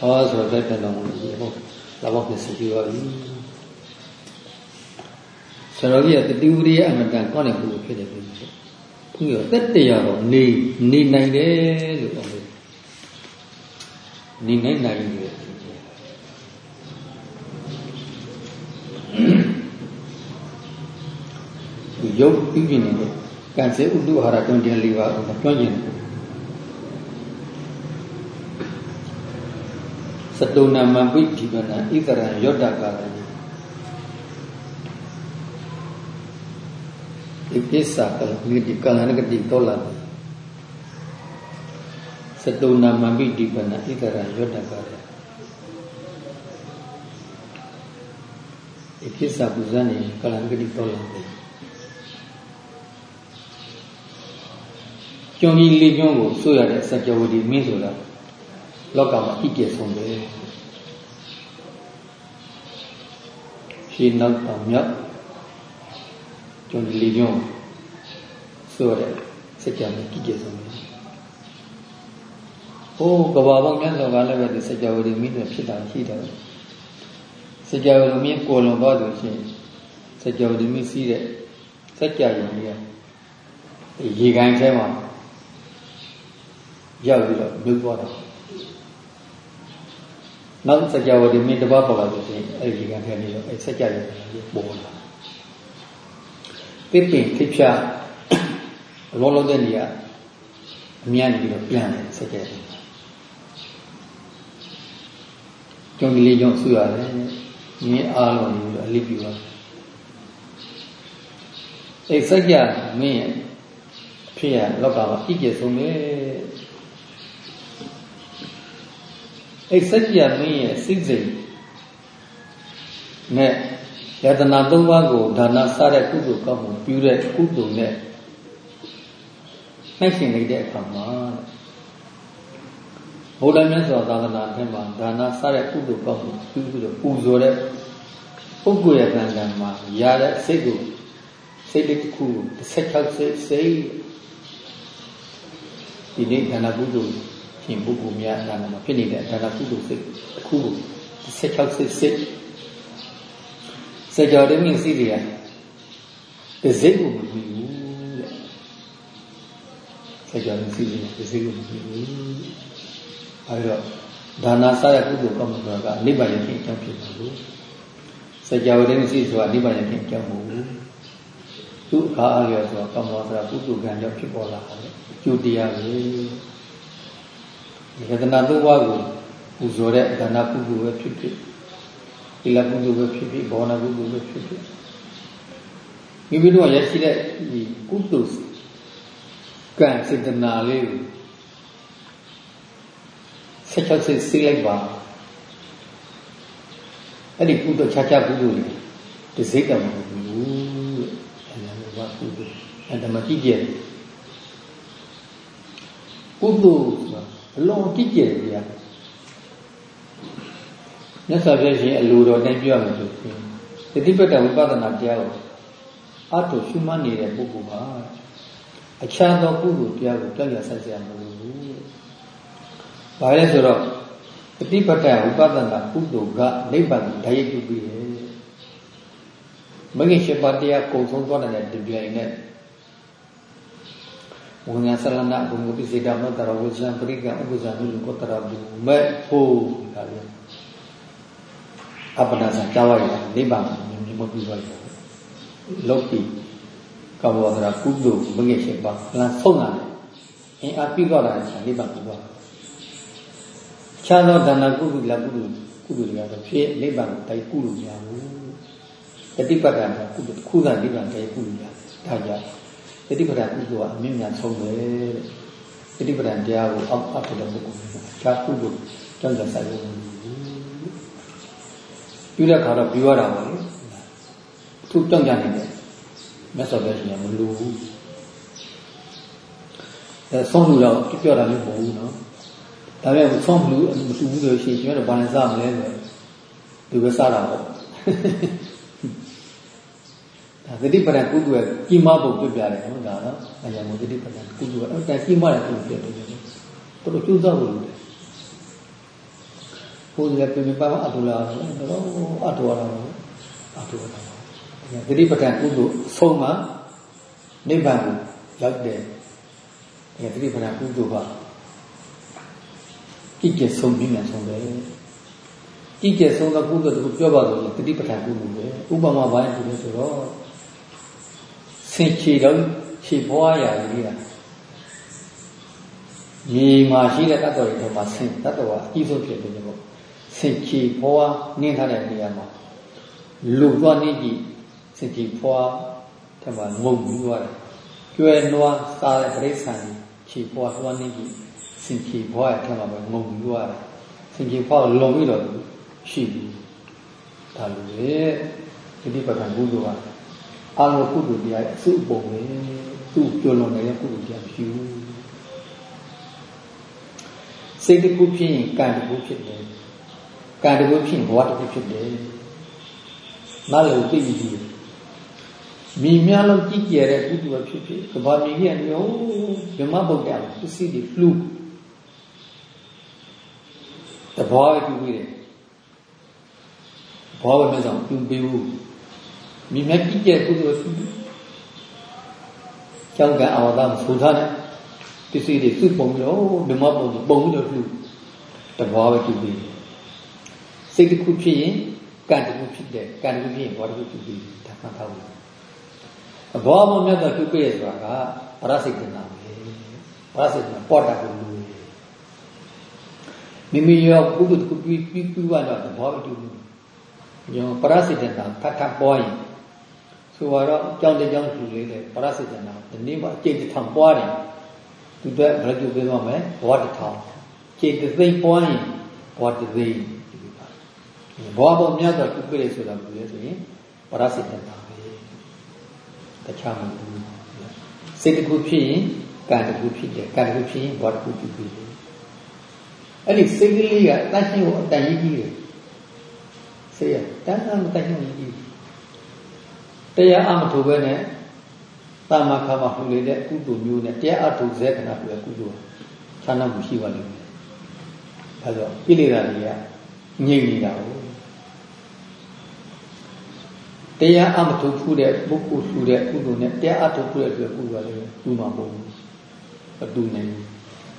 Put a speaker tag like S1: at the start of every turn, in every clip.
S1: ဟောဆိုတော့ပြန်တော်မူကြီးဟုတ်လာဘောဖြစ်စီပြီးပါပြီဆရာကြီးကတတိဝရိယအမတန်ကောင်းတဲ့ပုဂ္ဂိုလ်ဖြစ်တယ်ပြီဘုရားတက်တရားတော့နေနေနိုင်တယ်လို့ပြောတယ်နေနိုင်နိုင်တယ်ရုပ်ပြုပြင်နေတဲ့ကံစေဥဒ္ဓဟာရတွင်တင်လေးပါကိုတွန်းကျင်တ ယ်စတုဏမပိဒီပနဣတရံယောတကာရံဣပိစ္ဆာကလမိတိကလနကတိတောလာစတုဏမပိဒီပနဣတရံယောတကာရံဣပိစ္ဆာပူဇာနေကလနကတိတောလာကျွန်းကြီးလေးကျွန်းကိုဆိုရတဲ့စัจ java ဒီမင်းဆိုတာ လောကမှာအကြီးဆုံးပဲရှင်းနောက်တောင်မြောက်ကျွန်ဒီလီညွန်ဆိုရယ်စကြံအကြီးဆုံးပဲဟိုကဘာပေါင်းမြတ်စွာဘုရားလည်းပဲဒီစကြဝဠာမင်းတွေဖြစ်တာရှိတယ်စကြဝဠာမင်းကိုလွန်သွားသူရှင်စကြဝဠာမင်းစီးတဲ့စကြဝဠာမင်းကရေကန်ထဲမှာရောက်ပြီးတော့မြုပ်သွားတာ နောက်စကြဝဠာမင်းတပတ်ပေါ်လာလို့ရှိရင်အဲ့ဒီကံထဲနေတော့အဲ့စကြဝဠာပေါ်လာပိပင်ခိဖြာအလုံးလုံးတဲ့နေရာအများကြီးတော့ပြန်တယ်စကြဝဠာကျုံလေးကြောင့်ဆူရတယ်မြင်းအားလုံးပြီးတော့အလိပ်ပြပါအဲ့စကြမင်းရဲ့ဖြစ်ရလောကမှာအပြည့်ဆုံးပဲ အဲ့စัจ जा မင်းရဲ့စိတ်စိတ်နဲ့ယတနာသုံးပါးကိုဒါနစတဲ့ကုသိုလ်ကောင်းမှုပြုတဲ့ကုသိုလ်နဲ့နှိုက်ရှင်နေတဲ့အခါမှာဘုရားမြတ်စွာသာသနာထဲမှာဒါနစတဲ့ကုသိုလ်ကောင်းမှုပြုပြီးတော့ပူဇော်တဲ့ပုဂ္ဂိုလ်ရဲ့ကံကံမှာရတဲ့စိတ်ကိုစိတ်လေးတစ်ခု16စိတ်စိတ်ဒီနေ့ဒါနကုသိုလ်ရှ င်ပုဂ္ဂိုလ်များဒါနမှာဖြစ်နေတဲ့ဒါနကုသိုလ်စိတ်တစ်ခုကို16စိတ်စိတ်စကြောတဲ့မြင့်စိတ်တွေကဒီစိတ်ကိုမပြီးဘူးတဲ့စကြောတဲ့စိတ်တွေကဒီစိတ်ကိုမပြီးဘူးအဲဒီတော့ဒါနာစရကုသိုလ်ကောင်းမှုဆိုတာကနိဗ္ဗာန်ရဲ့အကြောင်းဖြစ်တယ်လို့စကြောတဲ့မြင့်စိတ်ဆိုတာနိဗ္ဗာန်ရဲ့အကြောင်းမဟုတ်ဘူးသူ့အခါအားလျော်ဆိုတာကောင်းသောဆိုတာကုသိုလ်ကံကြောင့်ဖြစ်ပေါ်လာတယ်အကျိုးတရားပဲ ယတနာသုံးပါးကိုပူဇော်တဲ့ဒါနကုသိုလ်ပဲဖြစ်ဖြစ်သီလကုသိုလ်ပဲဖြစ်ဖြစ်ဘောနာကုသိုလ်ပဲဖြစ်ဖြစ်မိမိတို့ရရှိတဲ့ဒီကုသိုလ်ကံစေတနာလေးကိုဆက်ချက်စစ်စိလိုက်ပါအဲ့ဒီကုသိုလ်ခြားခြားကုသိုလ်တွေဒီစိတ်ကမဟုတ်ဘူးအဲ့ဒါကကုသိုလ်အဲ့ဒါမှကြည့်ကြကုသိုလ်ဆိုတာ အလုံးကြည့်ကြတယ်ဗျာမြတ်စွာဘုရားရှင်အလိုတော်နဲ့ပြောရမယ်ဆိုရင်တတိပတ္တဝိပဿနာတရားကိုအထုရှုမှတ်နေတဲ့ပုဂ္ဂိုလ်ဟာအခြားသောပုဂ္ဂိုလ်တရားကိုကြောက်ရဆိုင်စရာမလိုဘူး။ဘာလဲဆိုတော့တတိပတ္တဝိပဿနာကုသိုလ်ကနိဗ္ဗာန်ကိုဓာတ်ရိုက်ပြုပြီးတယ်။မဂ္ဂင်၈ပါးတရားကုံဆုံးသွားတဲ့ဒီပြိုင်နဲ့ဝိညာစရဏဘုံမပိစေတမတရဝဇံပရိကံဥပဇံလူကိုတရဘူးမဲ့ဖို့ဒါလည်းအပ္ပနာစံကြောက်ရတာနိဗ္ဗာန်ကိုမြင်မပြီးသွားတယ်လောကီကဘောဒရာကုသိုလ်ဘုရားရှိပါလမ်းဆုံးလာတယ်အင်းအပြီးတော့လာတယ်နိဗ္ဗာန်ကို သွားခြားသောဒါနကုသိုလ်လားကုသိုလ်ကုသိုလ်တွေကတော့ဖြစ်နိဗ္ဗာန်ကိုတိုက်ကုလို့မရဘူးတတိပဋ္ဌာန်ကကုသိုလ်ခုသာနိဗ္ဗာန်တိုက်ကုလို့ရ တယ်ဒါကြောင့်တတိပဒကုသိုလ်ကအမြင့်မြတ်ဆုံးပဲတဲ့တတိပဒတရားကိုအောက်အပ်တဲ့ပုဂ္ဂိုလ်ကဒါကုသိုလ်ကြောင့်ကြဆိုင်လို့ပြုတဲ့ခါတော့ပြီးရတာပါလေသူကြောင့်ကြနေတယ်မြတ်စွာဘုရားရှင်မလိုဘူးအဲဆုံးလူတော့ပြောတာမျိုးမဟုတ်ဘူးနော်ဒါပေမဲ့ဆုံးလူမတူဘူးဆိုရှင်ကျွန်တော်ဘာနဲ့စားမလဲဆိုဒီပဲစားတာပေါ့ သတိပဋ္ဌာန်ကုသိုလ်ရဲ့ကြီးမားပုံပြပြတယ်နော်ဒါနော်အရင်ကသတိပဋ္ဌာန်ကုသိုလ်အဲ့ဒါကြီးမားတဲ့ကုသိုလ်ပြတယ်တော်တော်ကျိုးစားလို့ရတယ်ကိုယ်လည်းပြပြပါအတူလာတော့အတူရတော့အတူရတော့သတိပဋ္ဌာန်ကုသိုလ်ဆုံးမှနိဗ္ဗာန်ကိုရောက်တယ်ဒီသတိပဋ္ဌာန်ကုသိုလ်ကကြည်ကျဆုံးပြီးမှဆုံးတယ်ကြည်ကျဆုံးသောကုသိုလ်တခုပြောပါလို့သတိပဋ္ဌာန်ကုသိုလ်ပဲဥပမာပိုင်းဒီလိုဆိုတော့ ဆင်ချေတော့ခြေပွားရာကြီးကမြေမှာရှိတဲ့တတ်တော်တွေမှာဆင်တတ်တော်ကအကြီးဆုံးဖြစ်တယ်ပေါ့ဆင်ချေပွားနင်းထားတဲ့နေရာမှာလူသွားနေကြည့်ဆင်ချေပွားထမငုံပြီးသွားတယ်ကျွဲနွားစားတဲ့ပြိဿံခြေပွားသွားနေကြည့်ဆင်ချေပွားရဲ့ထမပဲငုံပြီးသွားတယ်ဆင်ချေပွားလုံပြီးတော့ရှိပြီဒါလိုလေဒီဒီပဒံဘုရား အာလောကုသိုလ်တရားအစုပုံပဲသူ့ပြောလွန်နေတဲ့ကုသိုလ်တရားမရှိဘူးစိတ်တစ်ခုဖြစ်ရင်ကံတစ်ခုဖြစ်တယ်ကံတစ်ခုဖြစ်ရင်ဘဝတစ်ခုဖြစ်တယ်နားလည်သိပြီဒီမိများလုံးကြည့်ကြတဲ့ကုသိုလ်ဖြစ်ဖြစ်ကဘာမြေကြီးကနေဟိုဓမ္မဗုဒ္ဓပစ္စည်းတွေလှူတဘောပဲပြုပြီးတယ်ဘောပဲမဲ့ဆောင်ပြုပြီးဘူး မိများကြည့်ကြကုသိုလ်ဖြစ်ကျောင်းကအာဝဒမဆိုထားတယ်ပစ္စည်းတွေစုပုံပြီးတော့ဓမ္မပုံပုံပြီးတော့လှူတဘောပဲပြုပြီးစိတ်တစ်ခုဖြစ်ရင်ကံတစ်ခုဖြစ်တယ်ကံတစ်ခုဖြစ်ရင်ဘောတစ်ခုပြုပြီးဒါမှတ်ထားဘူးဘောမမြတ်သောပြုပြည့်ဆိုတာကပရစိတ်တနာပဲပရစိတ်တနာပေါ်တာကိုလူမိမိရောပုဂ္ဂိုလ်တစ်ခုပြီးပြီးပြီးတော့ဘောပဲတူလို့ညောပရစိတ်တနာထပ်ထပ်ပေါ်ရင် ဆိုတော့ကြောင်းတဲ့ကြောင်းလူလေးလေပရစိတ်တနာဒီနေ့မှအကျင့်တစ်ထောင်ပွားတယ်သူတို့ဘယ်လိုပြောမလဲဘောတစ်ထောင်ကျင့်တစ်သိမ့်ပွားရင်ဘောတစ်သိမ့်ဘောဘောမြတ်သောပြုပြည့်ဆိုတာဘယ်လိုလဲဆိုရင်ပရစိတ်တနာတခြားမဟုတ်ဘူးစိတ်တစ်ခုဖြစ်ရင်ကံတစ်ခုဖြစ်တယ်ကံတစ်ခုဖြစ်ရင်ဘောတစ်ခုဖြစ်ပြီအဲ့ဒီစိတ်ကလေးကတတ်ရှင်းကိုအတန်ကြီးကြီးတယ်စိတ်ရတန်းတန်းတတ်ရှင်းကြီးကြီး တရားအမထုတ်ပဲနဲ့တာမခါမဟူလေတဲ့ကုသိုလ်မျိုးနဲ့တရားအထုတ်စေခဏပြကုသိုလ်ဌာနမှုရှိပါလိမ့်မယ်အဲဒါကိလေသာတွေကငြိမ့်နေတာဟုတ်တရားအမထုတ်ဖူးတဲ့ပုဂ္ဂိုလ်ထူတဲ့ကုသိုလ်နဲ့တရားအထုတ်ဖူးတဲ့ကုသိုလ်ကလည်းတူမှာမဟုတ်ဘူးအတူနေ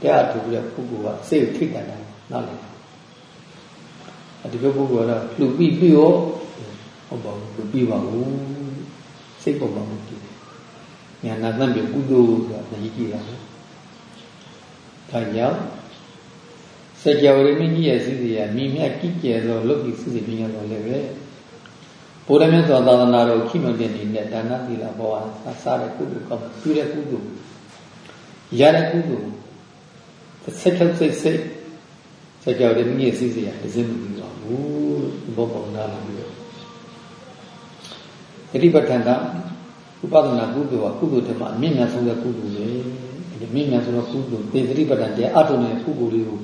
S1: တရားအထုတ်ဖူးတဲ့ပုဂ္ဂိုလ်ကစိတ်ထိတ်တန်တာနားလည်အဒီပုဂ္ဂိုလ်ကတော့လှူပြီးပြီးရောဟုတ်ပါဘူးလှူပြီးပါဘူး စိတ်ပေါ်မှာမကြည့်ညာနာတန်ပြကုသိုလ်ဆိုတာသိကြည့်ရမယ်ဒါကြောင့်စကြဝဠာမင်းကြီးရဲ့စီစီကမိမြတ်ကြည်ကျယ်သောလုတ်ပြီးစီစီပြင်းရတော့လည်းပဲဘုရားမြတ်စွာသာသနာတော်ခိမတဲ့နေနဲ့ဒါနသီလဘဝစားတဲ့ကုသိုလ်ကောင်းပြုတဲ့ကုသိုလ်ရတဲ့ကုသိုလ်ဆက်ချုပ်စိတ်စိတ်စကြောတဲ့မြင့်စီစီရတစင်းမပြီးပါဘူးဘောပုံနာလာပြီး တော့တတိပဋ္ဌာန်ကဥပဒနာကုသိုလ်ကကုသိုလ်တမအမြင့်မြတ်ဆုံးတဲ့ကုသိုလ်ပဲဒီမြင့်မြတ်ဆုံးတဲ့ကုသိုလ်သေတတိပဋ္ဌာန်တရားအထုံတဲ့ကုသိုလ်လေးကို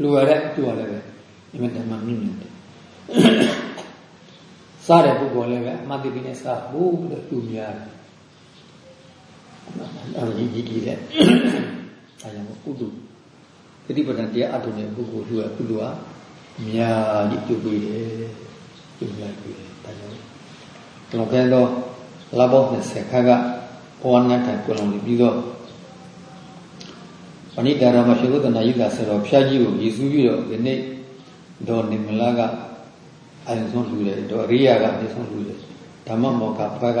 S1: လူရတဲ့တူရတယ်ပဲအမြင့်တမမြင့်မြတ်တယ်စားတဲ့ပုဂ္ဂိုလ်လည်းပဲအမှတ်တည်းနဲ့စားဖို့လို့သူများတယ်အဲဒီကြီးကြီးတဲ့အဲကြောင့်ကုသိုလ်သတိပဋ္ဌာန်တရားအထုံတဲ့ပုဂ္ဂိုလ်လူကကုသိုလ်ဟာအများကြီးပြုပေးတယ်ပြုများပေးတယ်ဒါကြောင့် ကျွန်တော်ပြန်တော့လဘော20ခါကဘောနတ်တိုင်ကိုလုံးပြီးတော့ပဏိတာရမရှိုးသနာယိကဆရာဖျားကြီးကိုရည်စူးပြီးတော့ဒီနေ့ဒေါ်နေမလာကအရင်ဆုံးလူတယ်တော့အရိယာကအရင်ဆုံးလူတယ်ဓမ္မမောကဘက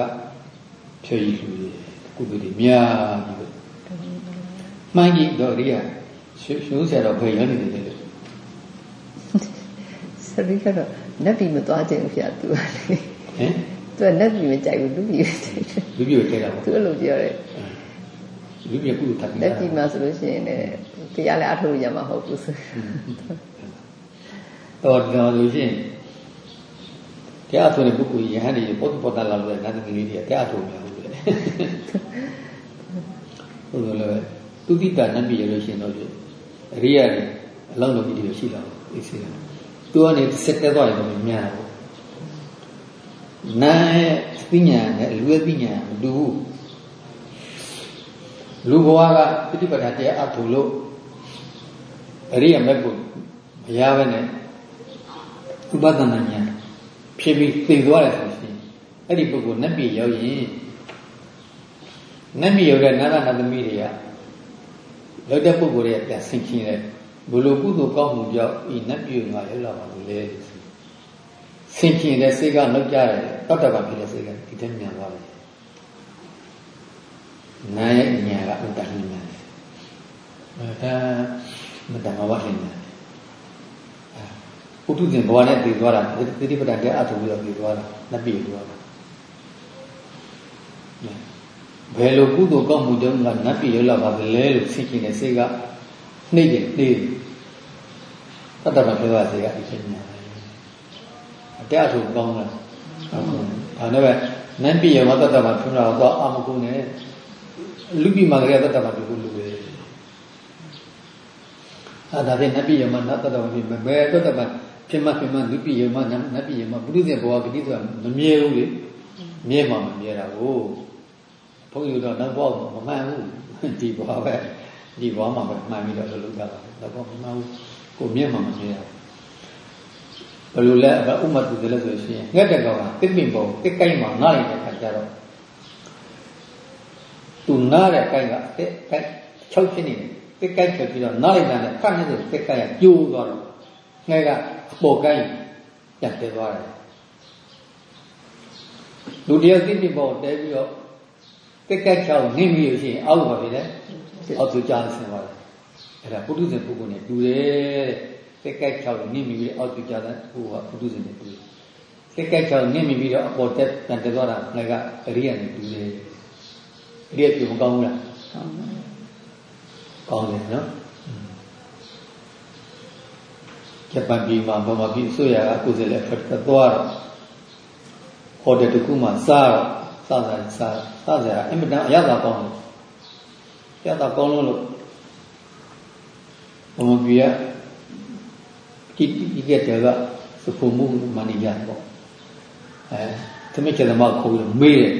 S1: ဖြည့်ရည်လူတယ်ကုသိုလ်တွေများပြီးတော့မှန်ကြီးတော့အရိယာရှုရှုဆရာတော်ဖေရနေတယ်လေ
S2: စရိကတော့လက်ပြီးမသွားခြင်းဖြစ်သူကလေဟ
S1: င်
S2: သူကလက်ပြီးမကြိုက်ဘူးလူပြီးကြိုက်တယ်
S1: လူပြီးကြိုက်တာပေါ့
S2: သူအဲ့လိုပြောတယ်
S1: လူပြီးကုသိုလ်ထပ်ပြီး
S2: လက်ပြီးမှဆိုလို့ရှိရင်လည်းတရားလည်းအထုတ်ရမှာမဟုတ်ဘူးဆို
S1: တော့တော်လို့ရှိရင်တရားထုတ်တဲ့ပုဂ္ဂိုလ်ယဟန်တွေပုဒ်ပုဒ်တာလာလို့နာသမီးလေးတွေကတရားထုတ်များဘူးလေဟုတ်လို့လည်းသူတိတာနတ်ပြည်ရလို့ရှိရင်တော့အရိယာတွေအလုံးလုံးကြီးတွေရှိလာဘူးအေးစေးသူကနေစက်တက်သွားရင်တော့များတယ် နာရဲ့သိညာနဲ့လူရဲ့သိညာမတူဘူးလူဘဝကပฏิပဒါတရားအထုလို့အရိယာမက်ကိုမမရပဲနဲ့ဥပဒနာဉာဏ်ဖြစ်ပြီးသိသွားတယ်ဆိုရှင်အဲ့ဒီပုဂ္ဂိုလ်နတ်ပြည်ရောက်ရင်နတ်ပြည်ရောက်တဲ့နတ်နတ်သမီးတွေကလောက်တဲ့ပုဂ္ဂိုလ်တွေကပြန်ဆင်ခြင်တယ်ဘလို့ကုသိုလ်ကောင်းမှုကြောင့်ဤနတ်ပြည်ငါရောက်လာပါလို့လေ ဆင်ခြင်တဲ့စိတ်ကလောက်ကြတယ်တတ္တဗဖြစ်တဲ့စိတ်ကဒီတည်းမြန်သွားတယ်နာရဲ့ညာကအတ္တဉာဏ်အဲဒါမတ္တမဝတ်ဉာဏ်ပုထုဇဉ်ဘဝနဲ့တည်သွားတာသတိပဋ္ဌာန်တဲ့အထုပြီးတော့တည်သွားတာနှစ်ပြည့်သွားတာဘယ်လိုကုသိုလ်ကောင်းမှုတုန်းကနတ်ပြည်ရောက်လာပါလဲလို့သိချင်တဲ့စိတ်ကနှိမ့်တယ်နှိမ့်တတ္တမပြောရစေကဒီချိန်ညာ အတဲ့အထုကောင်းလားဒါနဲ့ပဲနတ်ပြည်ရောက်တတ္တမထွန်းတာတော့အမကုန်းနဲ့လူပြည်မှာကလေးတတ္တမတူလူပဲအဲဒါဖြင့်နတ်ပြည်ရောက်မှနတ်တတ္တမဖြစ်မယ်ဘယ်တတ္တမဖြစ်မှဖြစ်မှလူပြည်ရောက်မှနတ်ပြည်ရောက်မှဘုရုဇဉ်ဘဝဂတိဆိုတာမမြဲဘူးလေမြဲမှမမြဲတာကိုဘုန်းကြီးတို့နောက်ဘဝမမှန်ဘူးဒီဘဝပဲဒီဘဝမှာပဲမှန်ပြီးတော့လုပ်ကြတာနောက်ဘဝမမှန်ဘူးကိုမြဲမှမမြဲတာဘ ယ်လိုလဲဥမတူတယ်လို့ဆိုရှင်ငှက်တဲ့ကောင်ကတစ်ပင်ပုံတစ်ကိုင်းမှာငှားနေတဲ့ခါကျတော့သူနားတဲ့ကိုင်းကတစ်ကိုင်းချုပ်ဖြစ်နေတယ်တစ်ကိုင်းဖြစ်ပြီးတော့နားလိုက်တဲ့ခန့်နေတဲ့တစ်ကိုင်းကကျိုးသွားတော့ငှက်ကအပေါ်ကိုင်းပြန်တက်သွားတယ်လူတယောက်တစ်ပင်ပုံတဲပြီးတော့ကက်ကက်ချောင်းနှိမ့်ပြီးလို့ရှိရင်အောက်ပါပြီလေအောက်သူကြားဆင်းသွားတယ်အဲ့ဒါပုထုဇဉ်ပုဂ္ဂိုလ်နဲ့တူတယ်တဲ့ ကက်ကက်ချောင်းနှိမ့်ပြီးအောက်သူကြားတဲ့ဟိုကပုထုဇဉ်နဲ့တူတယ်ကက်ကက်ချောင်းနှိမ့်ပြီးတော့အပေါ်တက်တန်တက်သွားတာငါကအရိယာနဲ့တူတယ်အရိယာပြုံကောင်းဘူးလားကောင်းတယ်နော်ဂျပန်ပြည်မှာဗမာပြည်ဆိုရကကိုယ်စလဲဖတ်သွားတော့ဟိုတယ်တခုမှစားတော့စတာစားစစရာအင်မတန်အရသာကောင်းတယ်။ရသာကောင်းလို့လို့ဘုံပြရ ဒီဒီကတည်းကစဖို့မှုမန်နေဂျာပေါ့။အဲသမီးကျသမားခေါ်ပြီးမေးတယ်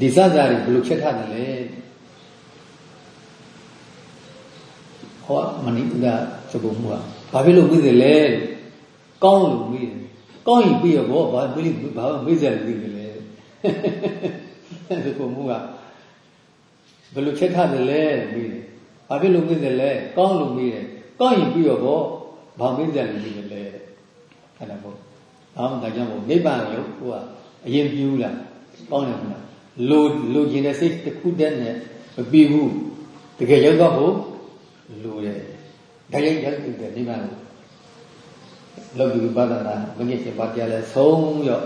S1: ဒီစစရာတွေဘယ်လိုချက်ထားတယ်လဲဟောမဏိကစဖို့မှုကဘာဖြစ်လို့မေးတယ်လဲကောင်းလို့မေးတယ်ကောင်းရင်ပြီးရဘောဘာမေးလို့ဘာမေးစရာလူတွေလဲဒီကုမှုကဘယ်လိုချက်ထားတယ်လဲမေးတယ်ဘာဖြစ်လို့မေးတယ်လဲကောင်းလို့မေးတယ် ကောင်းရင်ပြီးရဘောဘာမေးစရာလူတွေလဲအဲ့ဒါပေါ့အောင်းဒါကြောင့်မို့နိဗ္ဗာန်ရုပ်ဟိုကအရင်ပြူလားကောင်းတယ်မလားလိုလိုချင်တဲ့စိတ်တစ်ခုတည်းနဲ့မပြီးဘူးတကယ်ရောက်တော့ဖို့လိုတယ်ဒါရိုက်ရောက်တဲ့နိဗ္ဗာန်ကိုလောကီဝိပဿနာမငြိရှင်ပါတရားလဲဆုံးရော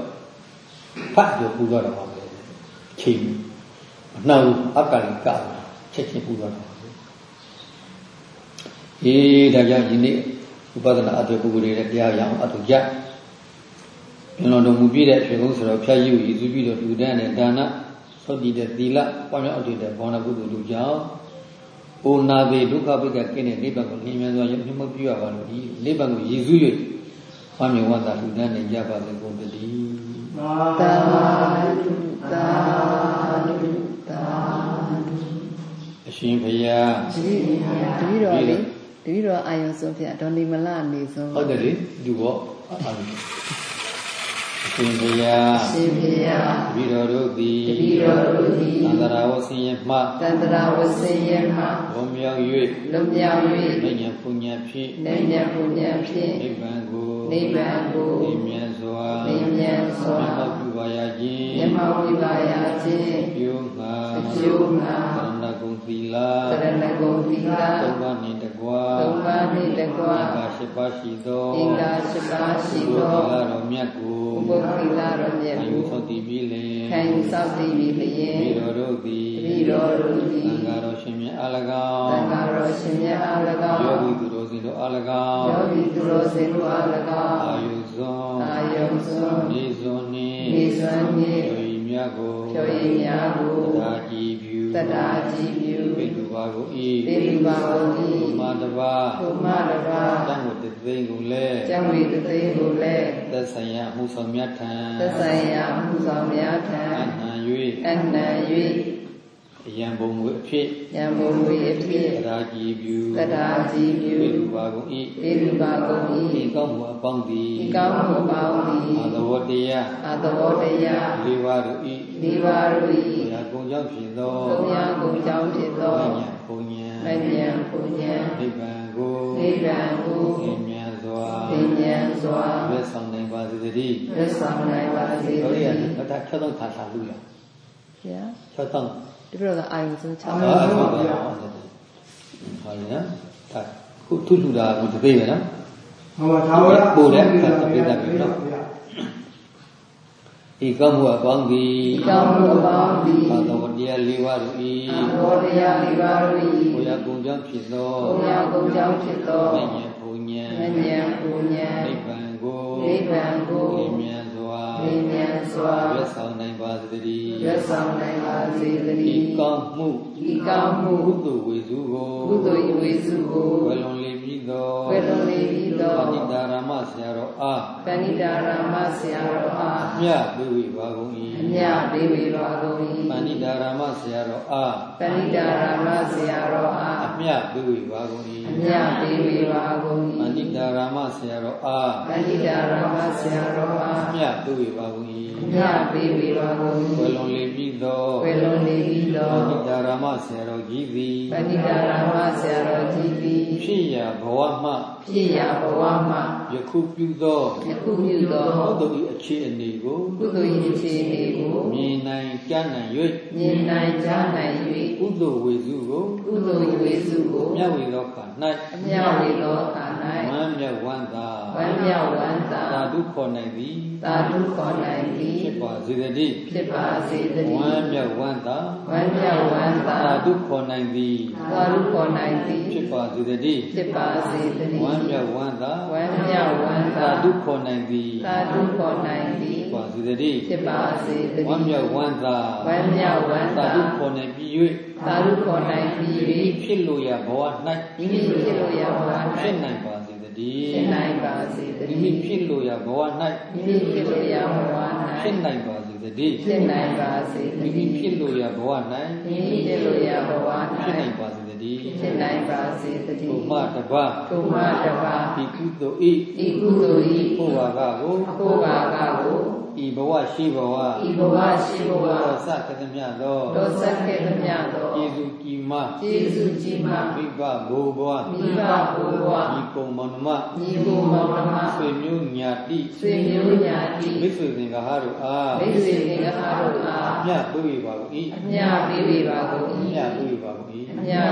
S1: ဖတ်လို့ပူတော့တာပါပဲချိန်အနှောက်အကလိကချက်ချင်းပူတော့တာ အေးဒါကြောင့်ဒီနေ့ဝိပဿနာအတူပုဂ္ဂိုလ်တွေတရားရအောင်အတူကြပြန်တော်တော်မူပြည့်တဲ့ဖြစ်ကုန်းဆိုတော့ဖြတ်ယူရည်စုပြီးတော့လူတန်းတဲ့ဒါနသောတိတဲ့သီလပွားများအောင်တဲ့ဘောနာကုသိုလ်တို့ကြောင့်အိုနာပေဒုက္ခပိကကင်းတဲ့နိဗ္ဗာန်ကိုနှင်းမြန်စွာရမြတ်မပြုရပါလို့ဒီနိဗ္ဗာန်ကိုရည်စု၍ဝမ်းမြေဝမ်းသာလူတန်းနေကြပါစေကုန်တည်း
S2: သာဓုသာဓုသာဓု
S1: အရှင်ဘုရား
S2: တပည့်တော်လေ တပည့်တော်အာယုံဆုံးဖြတ်ဒေါ်နေမလနေဆုံး
S1: ဟုတ်တယ်လေဒီဘောအာရှင်ဘုရား
S2: ရှင်ဘုရား
S1: တပည့်တော်တို့သည်
S2: တပည့်တော်တို့သည်
S1: သန္တရာဝဆင်းရဲမှ
S2: သန္တရာဝဆင်းရဲမှ
S1: လုံမြောက်၍
S2: လုံမြောက်၍
S1: နိညာပူညာဖြင့်
S2: နိညာပူညာဖြင့်
S1: နိဗ္ဗာန်ကို
S2: နိဗ္ဗာန်ကို
S1: နိမြတ်စွာ
S2: နိမြတ်စွာ
S1: မြတ်ပြုပါရခြင်း
S2: မြတ်ဝိပါရခြင်း
S1: ပြုငါ
S2: ပြုငါ
S1: သရဏဂုံသီလ
S2: သရဏဂုံသီလ
S1: သုံးပါးနှင့်တကွာ
S2: သုံးပါးနှင့်တကွာ
S1: အင်္ဂါ၈ပါးရှိသော
S2: အင်္ဂါ၈ပါးရှိသော
S1: ဘုရားတော်မြတ်ကို
S2: ဘုရားသီလတော်မြတ်
S1: ကိုခံယူသောတည်ပြီးလျင်
S2: ခံယူသောတည်ပြီးလျင်
S1: ဤတော်တို့သည်
S2: ဤတော်တို့သည်
S1: သံဃာတော်ရှင်မြတ်အား၎င်း
S2: သံဃာတော်ရှင်မြတ်အား၎င်း
S1: ယောဂီသူတော်စင်တို့အား၎င်း
S2: ယောဂီသူတော်စင်တို့အား၎င်း
S1: အာယုဇွန်
S2: အာယုဇွန်
S1: နေဇွန်နှင့်
S2: နေဇွန်နှင့်
S1: ဖြိုဤမြတ်ကို
S2: ဖြိုဤမြတ်ကို
S1: တတာကြည်ဖြူ
S2: တတာကြည်ဖြူ
S1: ပိတုပါကိုဤ
S2: ပိတုပါကိုဤ
S1: မတပါ
S2: ဘုမတပါ
S1: တံဝတသိန်းကိုလည်း
S2: တံဝတသိန်းကိုလည်း
S1: သက်ဆိုင်ရာမှုဆောင်မြတ်ထံ
S2: သက်ဆိုင်ရာမှုဆောင်မြတ်ထံ
S1: အနံ၍
S2: အနံ၍
S1: အ ယံဘုံငွေအဖြစ်
S2: ယံဘုံဝေအဖြစ်
S1: သရာကြည်ပြု
S2: တထာကြီးပြု
S1: ဝိလူပါကုန်၏
S2: ဒေလူပါကုန်
S1: ဒီ၏ကောင်းမှုအပေါင်းသည်
S2: ဒီကောင်းမှုပေါင်းသည်
S1: အာသဝတရား
S2: အသဘောတရား
S1: လေးပါးတို့၏
S2: ဒီပါတို့
S1: ဘု၏ရားကုံကြောင့်ဖြစ်သော
S2: သုံးရာကုန်ကြောင်းဖြစ်သော
S1: ဉာဏ်ဘုံဉာဏ်
S2: မဉ္ဇဉ်ပူဉ္ဇဉ်
S1: နိဗ္ဗာန်ကို
S2: နိဗ္ဗာန်ကို
S1: သင်မြတ်စွာ
S2: သင်ဉ္ဇဉ်စွာ
S1: ရွတ်ဆောင်နိုင်ပါစေတည်း
S2: ရဆောင်နိုင်ပါစေ
S1: တို့
S2: တ
S1: ရ
S2: ည်း
S1: ဘတ်တာချက်တော့ခါခါလူရ
S2: ဗျာ
S1: ချက်တော့
S2: ဒီလိုကအာယုံစချောင်း
S1: အာဟုတ်ပါဘူးဟာလေနော်ဒါခုထုလူတာကိုတသိပဲနော်
S3: ဟောဒါဝရ
S1: ပို့တဲ့ပြပြပြပြနော်ဤကောင်းမှုအပေါင်းသည်
S2: ဒီကောင်းမှုအပေါင်းသည်
S1: ဘာတော်တရားလေးပါးတို့၏
S2: အဘောတရားဒီပါတို့
S1: ဘု၏ရားကုံကြောင့်ဖြစ်သော
S2: ဘုရားကုန်ကြောင်းဖြစ်သော
S1: မဉ္ဇဉ်ဘုံဉာဏ်
S2: မဉ္ဇဉ်ပူဉ္ဇဉ်
S1: နိဗ္ဗာန်ကို
S2: နိဗ္ဗာန်ကို
S1: သင်မြ တ်စွာ
S2: သင်ဉ္ဇဉ်စွာ
S1: ရွတ်ဆောင်နိုင်ပါစေတည်း
S2: ရဆောင်နိုင်ပါစေတ
S1: ဤ
S2: ည်း
S1: ကောင်းမှု
S2: ဒီကောင်းမှု
S1: ကုသိုလ်ဝေစုကို
S2: ကုသိုလ်၏ဝေစုကို
S1: ဝေလွန်လေးပြီးသော
S2: ဝေလွန်လေးပြီးသော
S1: ပဏိတာရမဆရာတော်အား
S2: ပဏိတာရမဆရာတော်အား
S1: မြတ်ပေးဝေပါကုန်၏
S2: အမြဘေးဝေပါကုန်
S1: ပဏိတာရမဆရာတော်အား၏
S2: ပဏိတာရမဆရာတော်အား
S1: အ မြတ်ပေးဝေပါကုန်
S2: အ၏မြဘေးဝေပါကုန်
S1: ပ၏ဏိတာရမဆရာတော်အား
S2: ပဏိတာရမဆရာတော်အား
S1: အမြတ်ပေးဝေပါကုန်
S2: အ၏မြဘေးဝေပါကုန်
S1: ဝေလွန်လေးပြီးသော
S2: ဝေလွန်လေးပြီးသော
S1: ပဏိတာရမဆရာတော်ကြီးသည်
S2: ပဏိတာရမဆရာတော်ကြီးသည်
S1: ဖြစ်ရာဘဝမှ
S2: ဖြစ်ရာဘဝမှာ
S1: ယခုပြုသော
S2: ယခုပြုသော
S1: ဘုဒ္ဓ၏အခြေအနေကို
S2: ကုသိုလ်၏အခြေအနေကို
S1: မြင်နိုင်ကြားနိုင်
S2: မြင်နိုင်ကြားနိုင်၍
S1: ကုသိုလ်ဝေစုကို၍
S2: ကုသိုလ်၏ဝေစုကို
S1: မြတ်ဝေသောခါ
S2: အမြဝေသောခါ၌
S1: ဝမ်းမြတ်ဝမ်းသာ၌
S2: ဝမ်းမြောက်ဝမ်းသာ
S1: သာဓုခေါ်နိုင်သည်
S2: သာဓုခေါ်နိုင်သည်
S1: ဖြစ်ပါစေတည်း
S2: ဖြစ်ပါစေတ
S1: ဝ
S2: ည်း
S1: မ်းမြတ်ဝမ်းသာ
S2: ဝမ်းမြောက်ဝမ်းသာ
S1: သာဓုခေါ်နိုင်သည်
S2: သာဓုခေါ်နိုင်သည်
S1: ဖြစ်ပါစေတည်း
S2: ဖြစ်ပါစေတည်း
S1: ဝမ်းမြတ်ဝမ်းသာ
S2: ဝမ်းမြောက်ဝမ်းသာ
S1: သာဓုခေါ်နိုင်သည်
S2: သာဓုခေါ်နိုင်သည်
S1: ဖြစ်ပါစေ တည်း
S2: ဖြစ်ပါစေတည်း
S1: ဝမ်းမြတ်ဝမ်းသာ
S2: ဝမ်းမြောက်ဝမ်း
S1: သာ
S2: သာ
S1: ဓုခေါ်နိုင်ပြီး၍
S2: သာဓုခေါ်နိုင်ပြီး
S1: ဒီဖြစ်လို့ရဘဝ၌
S2: မိမိဖြစ်လို့ရဘဝ
S1: ဖြစ်၌နိုင်ပါစေတည်း
S2: ဖြစ်နိုင်ပါစေတ
S1: ဒီ
S2: ည်း
S1: မိဖြစ်လို့ရဘဝ၌
S2: မိမိဖြစ်လို့ရဘဝ
S1: ဖြစ်၌နိုင်ပါစေတည်း
S2: ဖြစ်နိုင်ပါစေတ
S1: မိ
S2: ည်း
S1: မိဖြစ်လို့ရဘဝ၌
S2: မိမိဖြစ်လို့ရဘဝ
S1: ဖြစ်နိုင်၌ပါစေတည်း
S2: ဖြစ်နိုင်ပါစေတည်း
S1: ဘုမတပါး
S2: ထုမတပါ
S1: ဒီကုသိုလ်ဤ
S2: ဤကုသိုလ်ဤ
S1: ဘုဝါကကို
S2: ဘုရားကကို
S1: ဤဘဝရှိဘဝ
S2: ဤဘဝရှိဘဝ
S1: သောစကတမြသော
S2: တော်ဆက်ခဲ့သမျှသော
S1: ယေစုကြည်မ
S2: ကျေးဇူးကြီးမှ
S1: မိဘဘိုးဘဝ
S2: မိဘဘုရား
S1: ဤကုံမောင်နှမ
S2: ညီကိုမောင်နှမ
S1: ဆွေမျိုးညာတိ
S2: ဆွေမျိုးညာတိ
S1: မိတ်ဆွေသင်္ဃဟာတို့အား
S2: မိတ်ဆွေသင်္ဃာတို့အား
S1: မြတ်ပေးပါကုန်၏
S2: အမြပေးပေပါကုန်
S1: မြတ်၏ပေးပါကုန်၏
S2: အမြပေးပေပါကုန်
S1: ဘု၏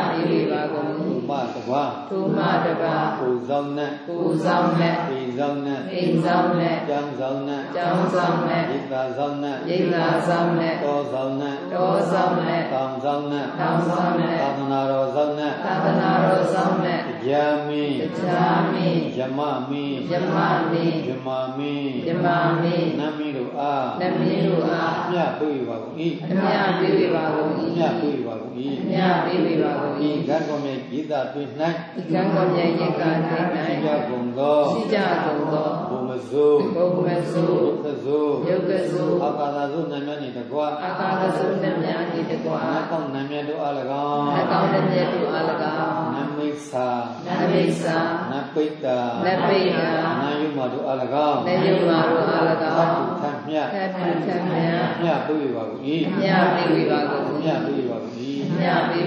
S1: မတပါး
S2: ထုမတပါ
S1: ကိုဆောင်နဲ့
S2: ကိုဆောင်နဲ့
S1: ပေဆောင်နဲ့
S2: အိမ်ဆောင်နဲ့
S1: ကျောင်းဆောင်နဲ့
S2: ကျောင်းဆောင်နဲ့
S1: ဣဒ္ဓဆောင်နဲ့
S2: ရိပ်သာဆောင်နဲ့
S1: တောဆောင်နဲ့
S2: တော်ဆောင်နဲ့
S1: တောင်ဆောင်နဲ့
S2: တောင်ဆောင်နဲ့
S1: သာသနာတော်ဆောင်နဲ့
S2: သာသနာတော်ဆောင်နဲ့
S1: တရားမင်း
S2: တရားမင်း
S1: ယမမင်း
S2: ယမမင်း
S1: ယမမင်း
S2: ယမမင်း
S1: နတ်မင်းတို့အား
S2: နမင်းတို့အား
S1: မြတ်ပေးပါကုန်၏
S2: အမြပေးပေပါကုန်
S1: မြတ်၏ပေးပါကုန်၏
S2: အမြပေးပေပါကုန်
S1: ဤ၏ကံတော်မြ တ်ဤသာတွင်၌
S2: ဒီကံကောမြတ်ရေကထိန်
S1: ရှိကြ၌ကုန်သော
S2: ရှိကြကုန်သော
S1: ဘုမစိုး
S2: ဘုံမစု
S1: ဒုက္ခစိုး
S2: ယုတ်ကစု
S1: အာကာသစိုးနာမည်နှင့်တကွာ
S2: အာကာသစုနှမြာတိတကွာ
S1: နတ်ကောင်းနာမည်တို့အား၎င်း
S2: နတ်ကောင်းတဲ့မြတ်တို့အား၎င်း
S1: နမိတ်စာ
S2: နတ်မိစ္ဆာ
S1: နတ်ပိတ္တာ
S2: နတ်ပိတာ
S1: နာယုမတို့အား၎င်း
S2: နတ်ယုမာတို့အား၎
S1: သတ္င်းတုထမြတ်
S2: သတ္တထမြာ
S1: မြတ်ပေးပါကုန်၏
S2: အမြပေးပေပါကုန်
S1: မြတ်ပေးပါကုန်
S2: အ၏မြပေး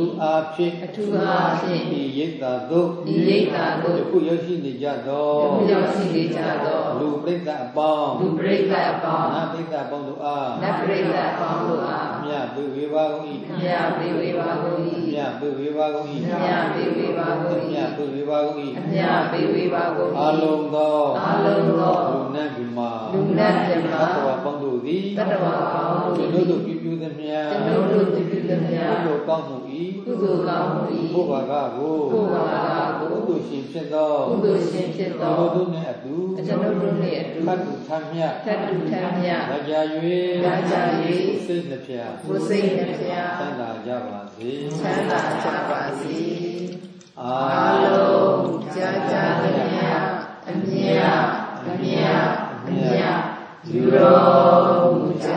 S2: ပေပါကုန်
S1: သူအားဖြင့်
S2: အထူးအားဖြင့်
S1: ဒီရိတ်တာတို့
S2: ဒီရိတ်တာတို့
S1: ယခုရောက်ရှိနေကြသော
S2: ဘုရားရှိနေကြသော
S1: လူပိဋကအပေါင်း
S2: လူပရိသတ်အပေါင်း
S1: နတ်ပိဋကအပေါင်းတို့အား
S2: နတ်ပရိသတ်အပေါင်းတို့အား
S1: မြတ်ပေးဝေပါကုန်၏
S2: အမြပေးပေပါကုန်၏
S1: မြတ်ပေးဝေပါကုန်၏
S2: အမြပေးပေပါကုန်
S1: မြတ်၏ပေးဝေပါကုန်၏
S2: အမြပေးပေပါကုန်
S1: အလုံးသော
S2: အလုံးသော
S1: လူနတ်ဒီမှာ
S2: လူနတ်မြတ်မှာ
S1: သတ္တဝါပေါင်းတို့သည်
S2: တတ္တဝါပေါင်းတို့
S1: ကျွန်ုပ်တို့ပြုပြုသမျှ
S2: ကျွန်ုပ်တို့ပြုပြု သမျှ
S1: ကုသိုလ်ကောင်းမှု၏
S2: ကုသိုလ်ကောင်းမှု၏
S1: ဘုရားကကို
S2: ဘုရားကကို
S1: ကုသိုလ်ရှင်ဖြစ်သော
S2: ကုသိုလ်ရှင်ဖြစ်
S1: ကျွန်
S2: သော
S1: တော်တို့နှင့်အတူ
S2: အကျွန်ုပ်တို့နှင့်အတူ
S1: ဖတ်တူထမ်းမြတ်
S2: ထတ်တူထမ်းမြတ်
S1: ရကြ၍
S2: ရကြ၍
S1: စိတ်နှပြ
S2: ဘုစိတ်နှဖျား
S1: သံသာကြပါစေ
S2: ချမ်းသာကြပါစေ
S1: အာ
S2: အာလုံးကြာကြာသမျှအမြတ်အမြတ်အမြတ်ယူတော်မူကြ